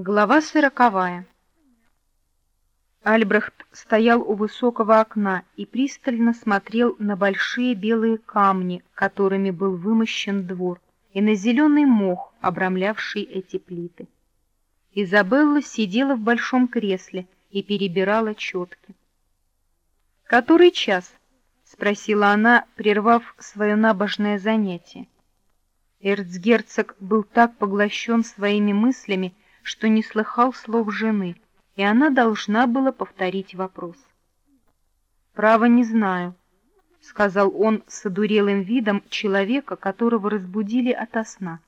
Глава сороковая. Альбрехт стоял у высокого окна и пристально смотрел на большие белые камни, которыми был вымощен двор, и на зеленый мох, обрамлявший эти плиты. Изабелла сидела в большом кресле и перебирала четки. «Который час?» — спросила она, прервав свое набожное занятие. Эрцгерцог был так поглощен своими мыслями, что не слыхал слов жены, и она должна была повторить вопрос. «Право не знаю», — сказал он с одурелым видом человека, которого разбудили ото сна.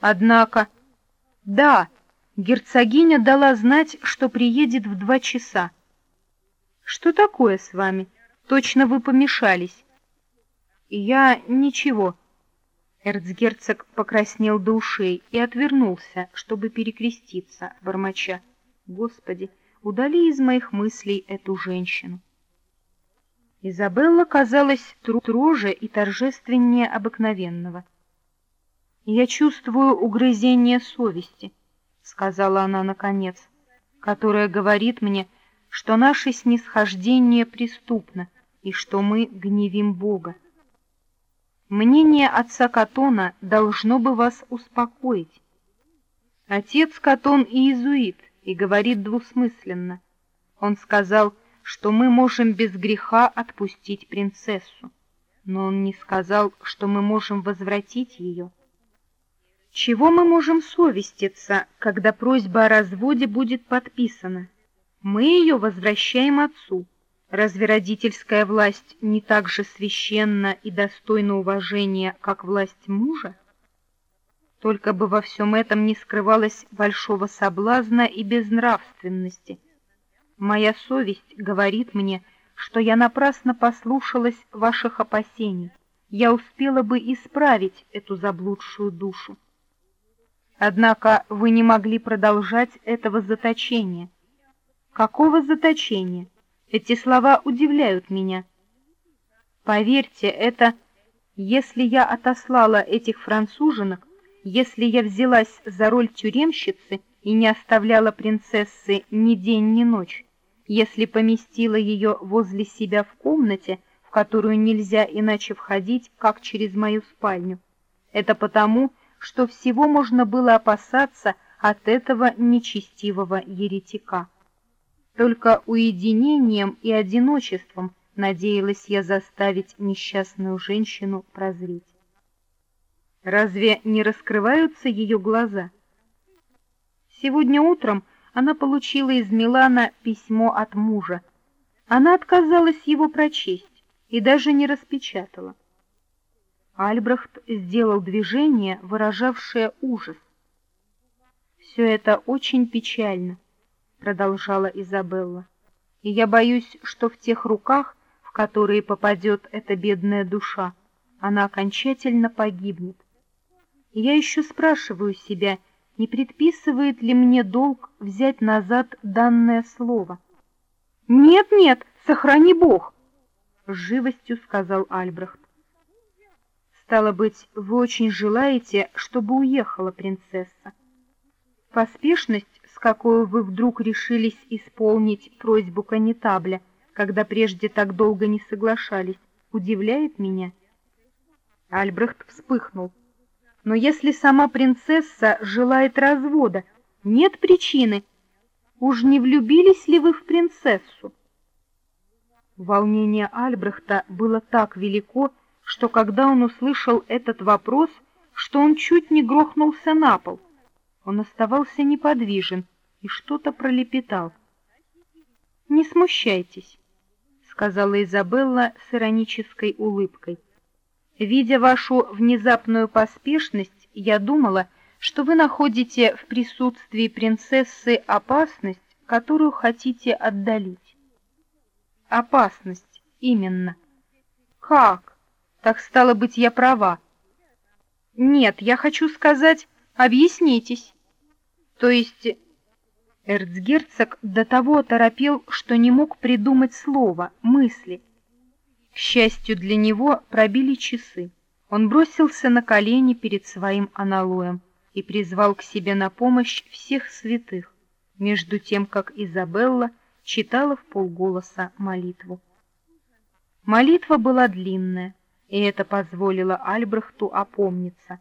«Однако...» «Да, герцогиня дала знать, что приедет в два часа». «Что такое с вами? Точно вы помешались?» «Я... ничего». Эрцгерцог покраснел до ушей и отвернулся, чтобы перекреститься, бормоча. «Господи, удали из моих мыслей эту женщину!» Изабелла казалась строже и торжественнее обыкновенного. «Я чувствую угрызение совести», — сказала она наконец, «которая говорит мне, что наше снисхождение преступно и что мы гневим Бога. Мнение отца Катона должно бы вас успокоить. Отец Катон иезуит и говорит двусмысленно. Он сказал, что мы можем без греха отпустить принцессу, но он не сказал, что мы можем возвратить ее. Чего мы можем совеститься, когда просьба о разводе будет подписана? Мы ее возвращаем отцу. Разве родительская власть не так же священна и достойна уважения, как власть мужа? Только бы во всем этом не скрывалось большого соблазна и безнравственности. Моя совесть говорит мне, что я напрасно послушалась ваших опасений. Я успела бы исправить эту заблудшую душу. Однако вы не могли продолжать этого заточения. Какого заточения? Эти слова удивляют меня. Поверьте, это... Если я отослала этих француженок, если я взялась за роль тюремщицы и не оставляла принцессы ни день, ни ночь, если поместила ее возле себя в комнате, в которую нельзя иначе входить, как через мою спальню, это потому, что всего можно было опасаться от этого нечестивого еретика. Только уединением и одиночеством надеялась я заставить несчастную женщину прозреть. Разве не раскрываются ее глаза? Сегодня утром она получила из Милана письмо от мужа. Она отказалась его прочесть и даже не распечатала. Альбрехт сделал движение, выражавшее ужас. Все это очень печально продолжала Изабелла. И я боюсь, что в тех руках, в которые попадет эта бедная душа, она окончательно погибнет. И я еще спрашиваю себя, не предписывает ли мне долг взять назад данное слово. «Нет, нет, сохрани Бог!» — с живостью сказал Альбрехт. «Стало быть, вы очень желаете, чтобы уехала принцесса?» Поспешность с какой вы вдруг решились исполнить просьбу канитабля, когда прежде так долго не соглашались, удивляет меня. Альбрехт вспыхнул. Но если сама принцесса желает развода, нет причины. Уж не влюбились ли вы в принцессу? Волнение Альбрехта было так велико, что когда он услышал этот вопрос, что он чуть не грохнулся на пол — он оставался неподвижен и что-то пролепетал. «Не смущайтесь», — сказала Изабелла с иронической улыбкой. «Видя вашу внезапную поспешность, я думала, что вы находите в присутствии принцессы опасность, которую хотите отдалить». «Опасность, именно». «Как? Так стало быть, я права». «Нет, я хочу сказать, объяснитесь». То есть эрцгерцог до того торопил, что не мог придумать слова, мысли. К счастью для него, пробили часы. Он бросился на колени перед своим аналоем и призвал к себе на помощь всех святых, между тем как Изабелла читала в полголоса молитву. Молитва была длинная, и это позволило Альбрехту опомниться.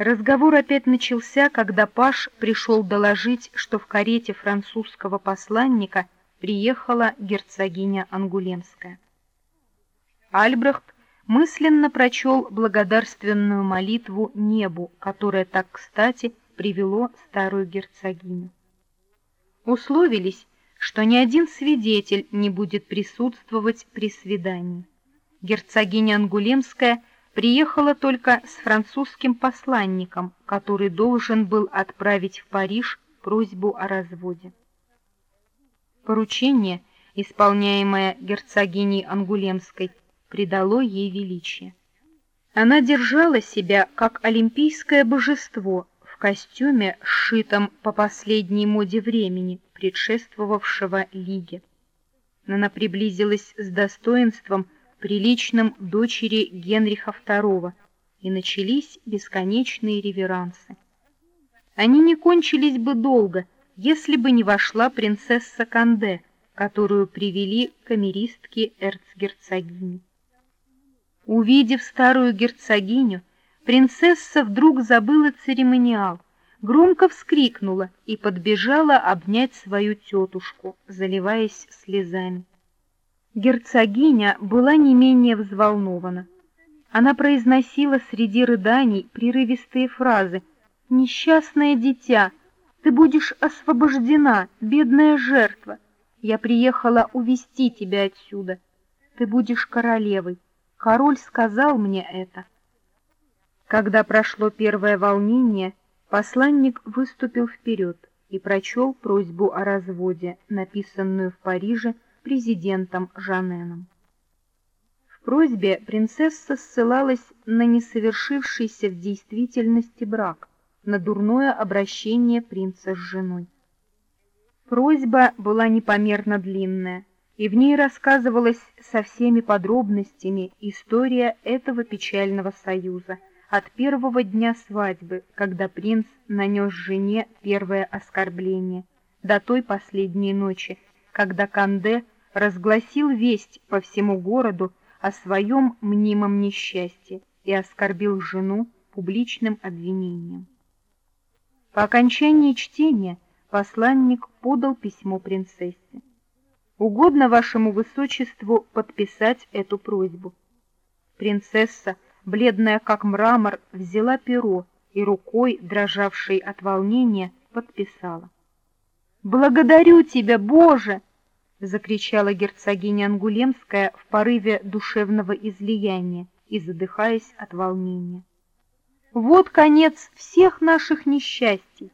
Разговор опять начался, когда Паш пришел доложить, что в карете французского посланника приехала герцогиня Ангулемская. Альбрехт мысленно прочел благодарственную молитву небу, которая так кстати привело старую герцогиню. Условились, что ни один свидетель не будет присутствовать при свидании. Герцогиня Ангулемская приехала только с французским посланником, который должен был отправить в Париж просьбу о разводе. Поручение, исполняемое герцогиней Ангулемской, придало ей величие. Она держала себя как олимпийское божество в костюме, сшитом по последней моде времени, предшествовавшего лиге. Она приблизилась с достоинством, приличным дочери Генриха II, и начались бесконечные реверансы. Они не кончились бы долго, если бы не вошла принцесса Канде, которую привели камеристки эрцгерцогини. Увидев старую герцогиню, принцесса вдруг забыла церемониал — громко вскрикнула и подбежала обнять свою тетушку, заливаясь слезами. Герцогиня была не менее взволнована. Она произносила среди рыданий прерывистые фразы «Несчастное дитя, ты будешь освобождена, бедная жертва. Я приехала увести тебя отсюда. Ты будешь королевой. Король сказал мне это». Когда прошло первое волнение, Посланник выступил вперед и прочел просьбу о разводе, написанную в Париже президентом Жаненом. В просьбе принцесса ссылалась на несовершившийся в действительности брак, на дурное обращение принца с женой. Просьба была непомерно длинная, и в ней рассказывалась со всеми подробностями история этого печального союза – от первого дня свадьбы, когда принц нанес жене первое оскорбление, до той последней ночи, когда Канде разгласил весть по всему городу о своем мнимом несчастье и оскорбил жену публичным обвинением. По окончании чтения посланник подал письмо принцессе. Угодно вашему высочеству подписать эту просьбу. Принцесса бледная как мрамор, взяла перо и рукой, дрожавшей от волнения, подписала. «Благодарю тебя, Боже!» — закричала герцогиня Ангулемская в порыве душевного излияния и задыхаясь от волнения. «Вот конец всех наших несчастий!»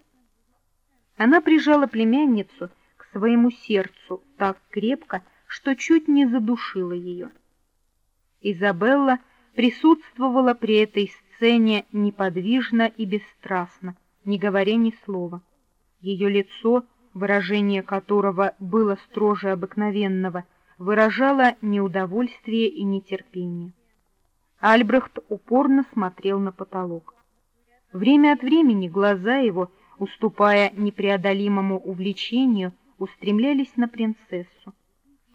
Она прижала племянницу к своему сердцу так крепко, что чуть не задушила ее. Изабелла присутствовала при этой сцене неподвижно и бесстрастно, не говоря ни слова. Ее лицо, выражение которого было строже обыкновенного, выражало неудовольствие и нетерпение. Альбрехт упорно смотрел на потолок. Время от времени глаза его, уступая непреодолимому увлечению, устремлялись на принцессу.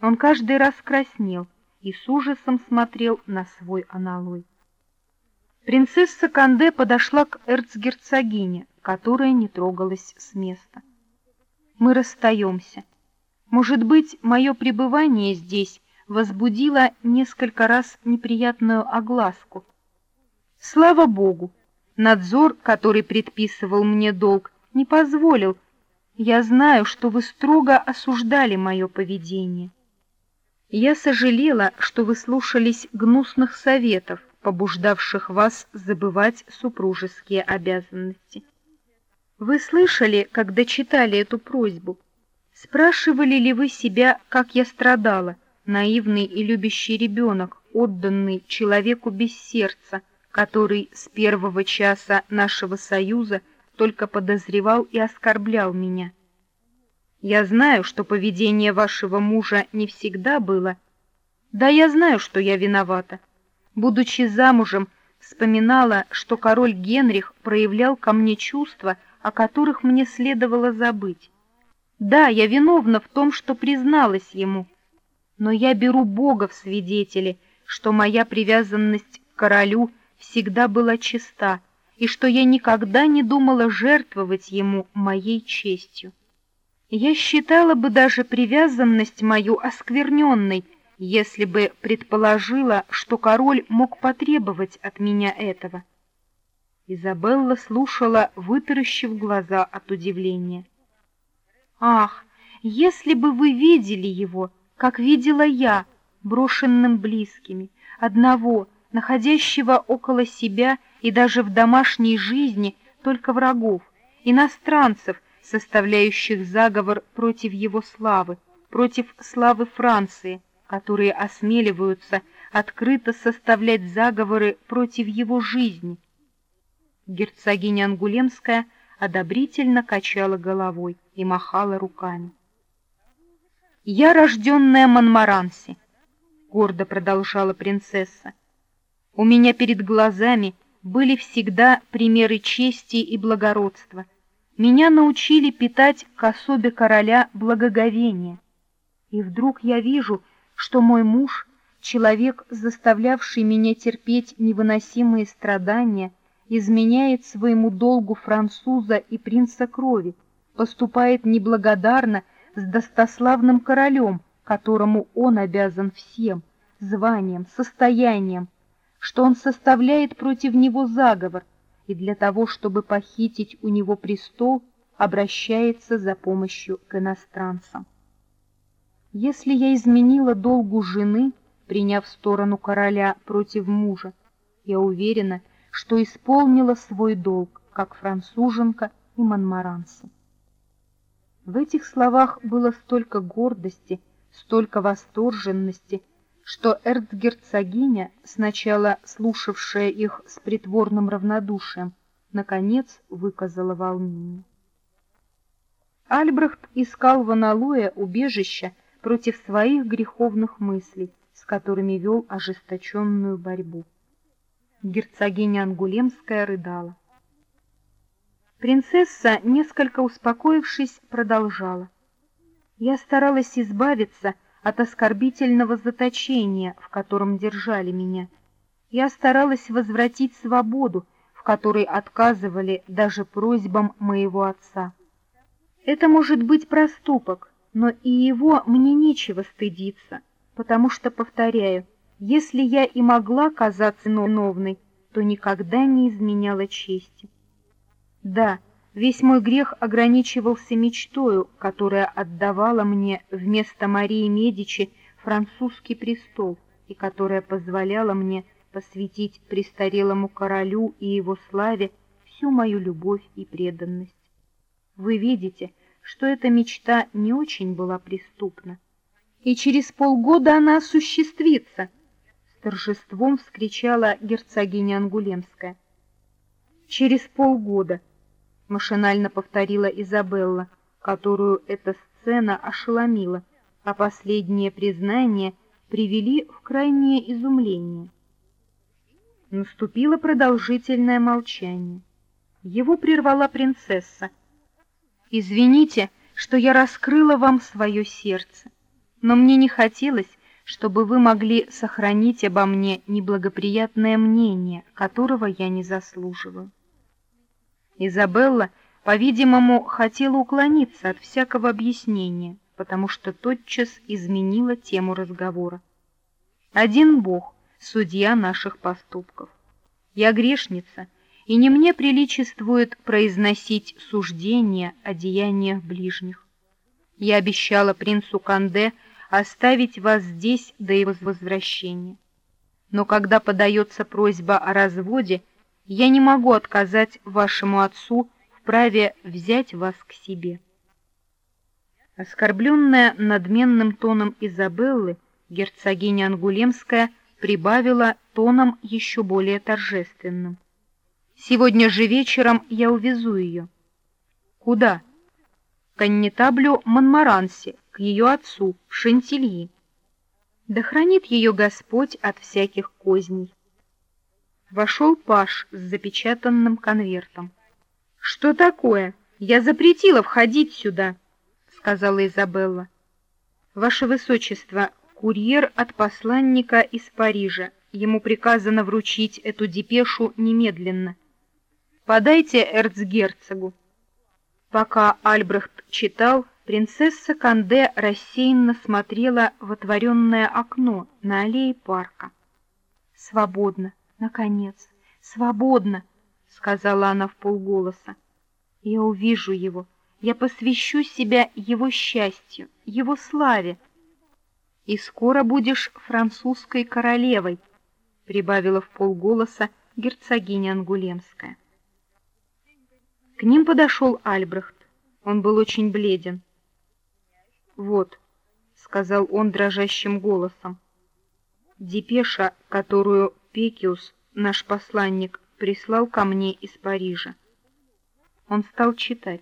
Он каждый раз краснел, и с ужасом смотрел на свой аналой. Принцесса Канде подошла к эрцгерцогине, которая не трогалась с места. «Мы расстаемся. Может быть, мое пребывание здесь возбудило несколько раз неприятную огласку. Слава Богу, надзор, который предписывал мне долг, не позволил. Я знаю, что вы строго осуждали мое поведение». Я сожалела, что вы слушались гнусных советов, побуждавших вас забывать супружеские обязанности. Вы слышали, когда читали эту просьбу? Спрашивали ли вы себя, как я страдала, наивный и любящий ребенок, отданный человеку без сердца, который с первого часа нашего союза только подозревал и оскорблял меня? Я знаю, что поведение вашего мужа не всегда было. Да, я знаю, что я виновата. Будучи замужем, вспоминала, что король Генрих проявлял ко мне чувства, о которых мне следовало забыть. Да, я виновна в том, что призналась ему, но я беру Бога в свидетели, что моя привязанность к королю всегда была чиста, и что я никогда не думала жертвовать ему моей честью. Я считала бы даже привязанность мою оскверненной, если бы предположила, что король мог потребовать от меня этого. Изабелла слушала, вытаращив глаза от удивления. Ах, если бы вы видели его, как видела я, брошенным близкими, одного, находящего около себя и даже в домашней жизни только врагов, иностранцев, составляющих заговор против его славы, против славы Франции, которые осмеливаются открыто составлять заговоры против его жизни. Герцогиня Ангулемская одобрительно качала головой и махала руками. «Я рожденная Монмаранси», — гордо продолжала принцесса. «У меня перед глазами были всегда примеры чести и благородства, меня научили питать к особе короля благоговение. И вдруг я вижу, что мой муж, человек, заставлявший меня терпеть невыносимые страдания, изменяет своему долгу француза и принца крови, поступает неблагодарно с достославным королем, которому он обязан всем, званием, состоянием, что он составляет против него заговор, и для того, чтобы похитить у него престол, обращается за помощью к иностранцам. Если я изменила долгу жены, приняв сторону короля против мужа, я уверена, что исполнила свой долг, как француженка и монмаранцы. В этих словах было столько гордости, столько восторженности, что эрцгерцогиня, сначала слушавшая их с притворным равнодушием, наконец выказала волнение. Альбрехт искал в Аналуе убежища против своих греховных мыслей, с которыми вел ожесточенную борьбу. Герцогиня Ангулемская рыдала. Принцесса, несколько успокоившись, продолжала. Я старалась избавиться от оскорбительного заточения, в котором держали меня. Я старалась возвратить свободу, в которой отказывали даже просьбам моего отца. Это может быть проступок, но и его мне нечего стыдиться, потому что, повторяю, если я и могла казаться виновной, то никогда не изменяла чести. Да, Весь мой грех ограничивался мечтою, которая отдавала мне вместо Марии Медичи французский престол и которая позволяла мне посвятить престарелому королю и его славе всю мою любовь и преданность. Вы видите, что эта мечта не очень была преступна. И через полгода она осуществится, торжеством вскричала герцогиня Ангулемская. Через полгода — машинально повторила Изабелла, которую эта сцена ошеломила, а последние признания привели в крайнее изумление. Наступило продолжительное молчание. Его прервала принцесса. «Извините, что я раскрыла вам свое сердце, но мне не хотелось, чтобы вы могли сохранить обо мне неблагоприятное мнение, которого я не заслуживаю. Изабелла, по-видимому, хотела уклониться от всякого объяснения, потому что тотчас изменила тему разговора. Один Бог, судья наших поступков. Я грешница, и не мне приличествует произносить суждения о деяниях ближних. Я обещала принцу Канде оставить вас здесь до его возвращения. Но когда подается просьба о разводе, я не могу отказать вашему отцу в праве взять вас к себе. Оскорбленная надменным тоном Изабеллы, герцогиня Ангулемская прибавила тоном еще более торжественным. «Сегодня же вечером я увезу ее». «Куда?» «Коннетаблю Монмаранси, к ее отцу, в Шантильи». «Да хранит ее Господь от всяких козней». Вошел Паш с запечатанным конвертом. «Что такое? Я запретила входить сюда», — сказала Изабелла. «Ваше Высочество, курьер от посланника из Парижа. Ему приказано вручить эту депешу немедленно. Подайте эрцгерцогу». Пока Альбрехт читал, принцесса Канде рассеянно смотрела в отворенное окно на аллее парка. «Свободно!» Наконец, свободно, сказала она в полголоса. Я увижу его, я посвящу себя его счастью, его славе. И скоро будешь французской королевой, прибавила в полголоса герцогиня Ангулемская. К ним подошел Альбрехт. Он был очень бледен. Вот, сказал он дрожащим голосом. Депеша, которую Пекиус, наш посланник, прислал ко мне из Парижа. Он стал читать.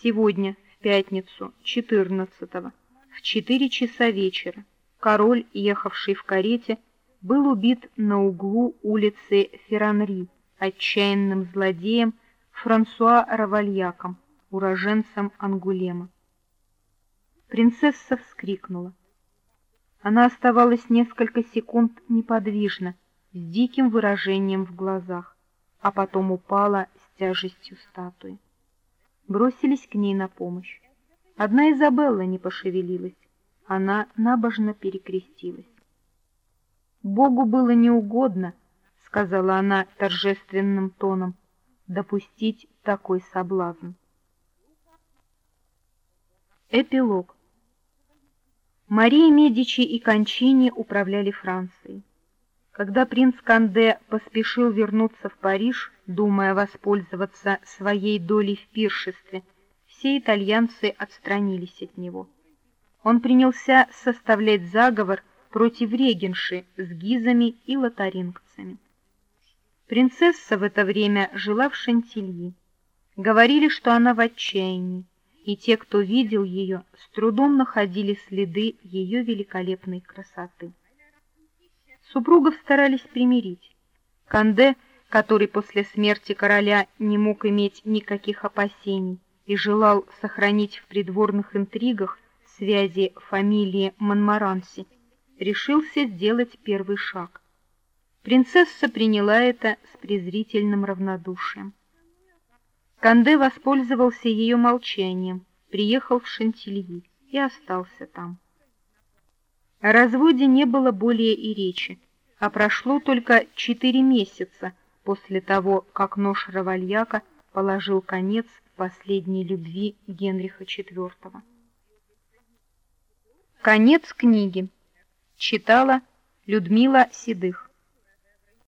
Сегодня, в пятницу, 14-го, в 4 часа вечера, король, ехавший в карете, был убит на углу улицы Ферранри отчаянным злодеем Франсуа Равальяком, уроженцем Ангулема. Принцесса вскрикнула. Она оставалась несколько секунд неподвижно, с диким выражением в глазах, а потом упала с тяжестью статуи. Бросились к ней на помощь. Одна Изабелла не пошевелилась, она набожно перекрестилась. «Богу было неугодно», — сказала она торжественным тоном, — «допустить такой соблазн». Эпилог Мария Медичи и Кончини управляли Францией. Когда принц Канде поспешил вернуться в Париж, думая воспользоваться своей долей в пиршестве, все итальянцы отстранились от него. Он принялся составлять заговор против регенши с гизами и лотарингцами. Принцесса в это время жила в Шантильи. Говорили, что она в отчаянии, и те, кто видел ее, с трудом находили следы ее великолепной красоты. Супругов старались примирить. Канде, который после смерти короля не мог иметь никаких опасений и желал сохранить в придворных интригах связи фамилии Монмаранси, решился сделать первый шаг. Принцесса приняла это с презрительным равнодушием. Канде воспользовался ее молчанием, приехал в Шантильи и остался там. О разводе не было более и речи, а прошло только четыре месяца после того, как нож Равальяка положил конец последней любви Генриха IV. Конец книги. Читала Людмила Седых.